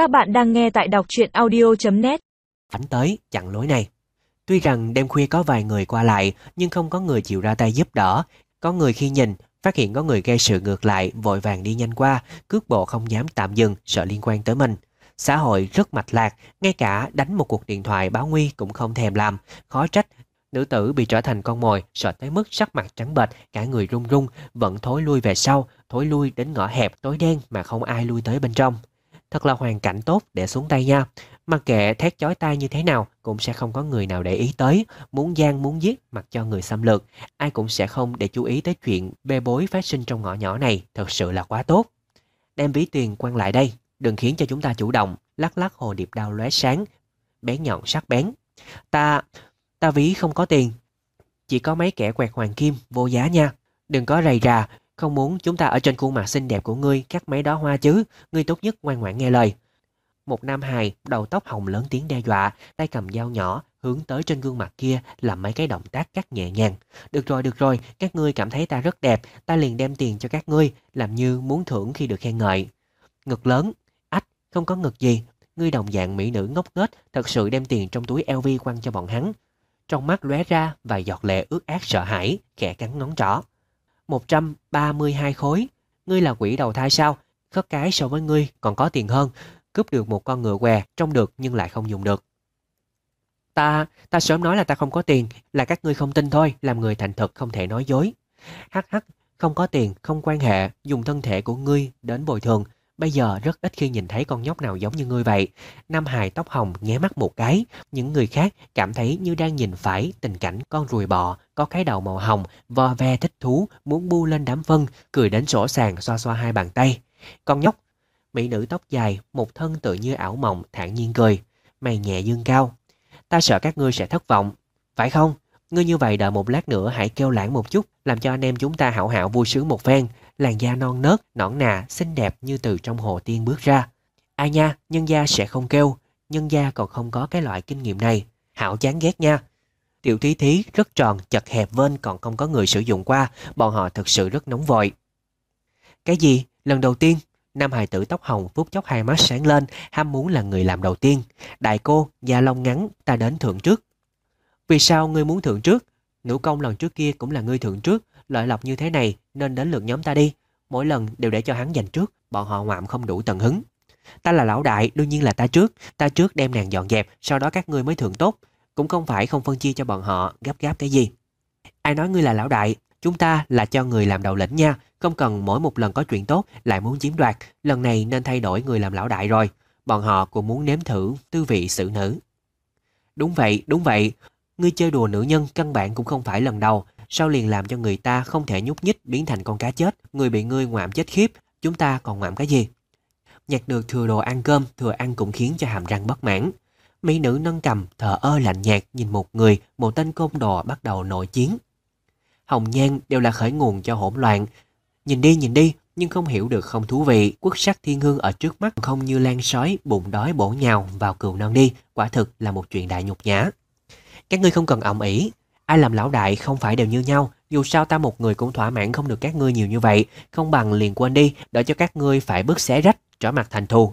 Các bạn đang nghe tại đọc truyện audio.net đánh tới chặn lối này. Tuy rằng đêm khuya có vài người qua lại nhưng không có người chịu ra tay giúp đỡ. Có người khi nhìn, phát hiện có người gây sự ngược lại vội vàng đi nhanh qua, cước bộ không dám tạm dừng sợ liên quan tới mình. Xã hội rất mạch lạc, ngay cả đánh một cuộc điện thoại báo nguy cũng không thèm làm. Khó trách Nữ tử bị trở thành con mồi, sợ tới mức sắc mặt trắng bệch, cả người run run, vẫn thối lui về sau, thối lui đến ngõ hẹp tối đen mà không ai lui tới bên trong. Thật là hoàn cảnh tốt để xuống tay nha. Mặc kệ thét chói tai như thế nào cũng sẽ không có người nào để ý tới. Muốn gian muốn giết mặc cho người xâm lược. Ai cũng sẽ không để chú ý tới chuyện bê bối phát sinh trong ngõ nhỏ này. Thật sự là quá tốt. Đem ví tiền quăng lại đây. Đừng khiến cho chúng ta chủ động. Lắc lắc hồ điệp đao lóe sáng. Bén nhọn sắc bén. Ta... ta ví không có tiền. Chỉ có mấy kẻ quẹt hoàng kim vô giá nha. Đừng có rầy rà, không muốn chúng ta ở trên khuôn mặt xinh đẹp của ngươi cắt mấy đó hoa chứ, ngươi tốt nhất ngoan ngoãn nghe lời. Một nam hài, đầu tóc hồng lớn tiếng đe dọa, tay cầm dao nhỏ, hướng tới trên gương mặt kia làm mấy cái động tác cắt nhẹ nhàng. Được rồi, được rồi, các ngươi cảm thấy ta rất đẹp, ta liền đem tiền cho các ngươi, làm như muốn thưởng khi được khen ngợi. Ngực lớn, ách, không có ngực gì, ngươi đồng dạng mỹ nữ ngốc nghếch thật sự đem tiền trong túi LV quăng cho bọn hắn. Trong mắt lóe ra vài giọt lệ ướt át sợ hãi, khẽ cắn ngón trỏ. 132 khối. Ngươi là quỷ đầu thai sao? Khất cái so với ngươi còn có tiền hơn. Cướp được một con ngựa què, trông được nhưng lại không dùng được. Ta, ta sớm nói là ta không có tiền, là các ngươi không tin thôi, làm người thành thật không thể nói dối. Hắc hắc, không có tiền, không quan hệ, dùng thân thể của ngươi đến bồi thường. Bây giờ rất ít khi nhìn thấy con nhóc nào giống như ngươi vậy. Nam hài tóc hồng nhé mắt một cái. Những người khác cảm thấy như đang nhìn phải tình cảnh con ruồi bò có cái đầu màu hồng, vo ve thích thú, muốn bu lên đám phân, cười đến sổ sàng xoa xoa hai bàn tay. Con nhóc, mỹ nữ tóc dài, một thân tự như ảo mộng, thản nhiên cười. Mày nhẹ dương cao. Ta sợ các ngươi sẽ thất vọng. Phải không? Ngươi như vậy đợi một lát nữa hãy kêu lãng một chút, làm cho anh em chúng ta hảo hảo vui sướng một phen. Làn da non nớt, nõn nà, xinh đẹp như từ trong hồ tiên bước ra. Ai nha, nhân gia sẽ không kêu, nhân gia còn không có cái loại kinh nghiệm này. Hảo chán ghét nha. Tiểu thí thí rất tròn, chật hẹp vên còn không có người sử dụng qua, bọn họ thực sự rất nóng vội. Cái gì? Lần đầu tiên? Nam hài tử tóc hồng phút chốc hai mắt sáng lên, ham muốn là người làm đầu tiên. Đại cô, da lông ngắn, ta đến thượng trước. Vì sao ngươi muốn thượng trước? Nữ công lần trước kia cũng là ngươi thượng trước, lợi lộc như thế này nên đến lượt nhóm ta đi. Mỗi lần đều để cho hắn giành trước, bọn họ ngoạm không đủ tận hứng. Ta là lão đại, đương nhiên là ta trước, ta trước đem nàng dọn dẹp, sau đó các ngươi mới thưởng tốt. Cũng không phải không phân chia cho bọn họ gấp gáp cái gì. Ai nói ngươi là lão đại, chúng ta là cho người làm đầu lĩnh nha, không cần mỗi một lần có chuyện tốt lại muốn chiếm đoạt, lần này nên thay đổi người làm lão đại rồi. Bọn họ cũng muốn nếm thử tư vị sự nữ. Đúng vậy, đúng vậy, ngươi chơi đùa nữ nhân căn bản cũng không phải lần đầu, sao liền làm cho người ta không thể nhúc nhích biến thành con cá chết, người bị ngươi ngoạm chết khiếp, chúng ta còn ngoạm cái gì? Nhặt được thừa đồ ăn cơm, thừa ăn cũng khiến cho hàm răng bất mãn. Mỹ nữ nâng cầm, thờ ơ lạnh nhạt nhìn một người, một tên côn đồ bắt đầu nội chiến. Hồng nhan đều là khởi nguồn cho hỗn loạn. Nhìn đi nhìn đi, nhưng không hiểu được không thú vị, quốc sắc thiên hương ở trước mắt không như lan sói, bụng đói bổ nhào vào cừu non đi, quả thực là một chuyện đại nhục nhã. Các ngươi không cần ẩm ý, ai làm lão đại không phải đều như nhau, dù sao ta một người cũng thỏa mãn không được các ngươi nhiều như vậy, không bằng liền quên đi, đợi cho các ngươi phải bước xé rách, trở mặt thành thù.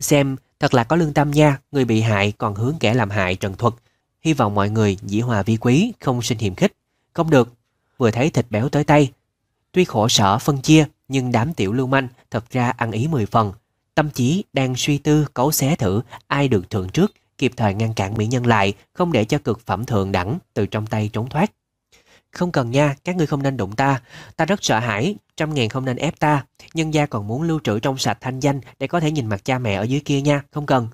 Xem, thật là có lương tâm nha, người bị hại còn hướng kẻ làm hại trần thuật. Hy vọng mọi người dĩ hòa vi quý, không sinh hiểm khích. Không được, vừa thấy thịt béo tới tay. Tuy khổ sở phân chia, nhưng đám tiểu lưu manh thật ra ăn ý mười phần. Tâm trí đang suy tư cấu xé thử ai được thượng trước, kịp thời ngăn cản mỹ nhân lại, không để cho cực phẩm thượng đẳng từ trong tay trốn thoát. Không cần nha, các ngươi không nên đụng ta. Ta rất sợ hãi, trăm ngàn không nên ép ta. Nhân gia còn muốn lưu trữ trong sạch thanh danh để có thể nhìn mặt cha mẹ ở dưới kia nha, không cần.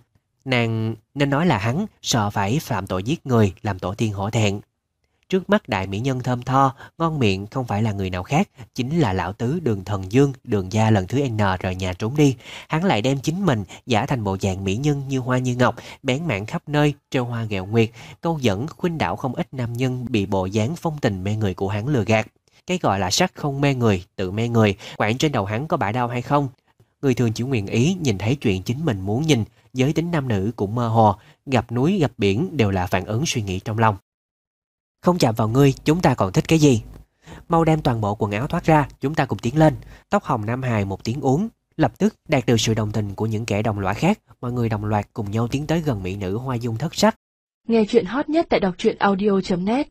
Nàng nên nói là hắn sợ phải phạm tội giết người, làm tổ tiên hổ thẹn. Trước mắt đại mỹ nhân thơm tho, ngon miệng không phải là người nào khác, chính là lão tứ đường thần dương, đường gia lần thứ N rời nhà trốn đi. Hắn lại đem chính mình giả thành bộ dạng mỹ nhân như hoa như ngọc, bén mạng khắp nơi, treo hoa ghẹo nguyệt, câu dẫn khuynh đảo không ít nam nhân bị bộ dáng phong tình mê người của hắn lừa gạt. Cái gọi là sắc không mê người, tự mê người, quản trên đầu hắn có bả đau hay không? Người thường chỉ nguyện ý nhìn thấy chuyện chính mình muốn nhìn, giới tính nam nữ cũng mơ hồ, gặp núi gặp biển đều là phản ứng suy nghĩ trong lòng. Không chạm vào ngươi, chúng ta còn thích cái gì? Mau đem toàn bộ quần áo thoát ra, chúng ta cùng tiến lên. Tóc hồng Nam Hài một tiếng uống. Lập tức đạt được sự đồng tình của những kẻ đồng loại khác, mọi người đồng loạt cùng nhau tiến tới gần mỹ nữ hoa dung thất sắc. Nghe chuyện hot nhất tại đọc truyện audio.net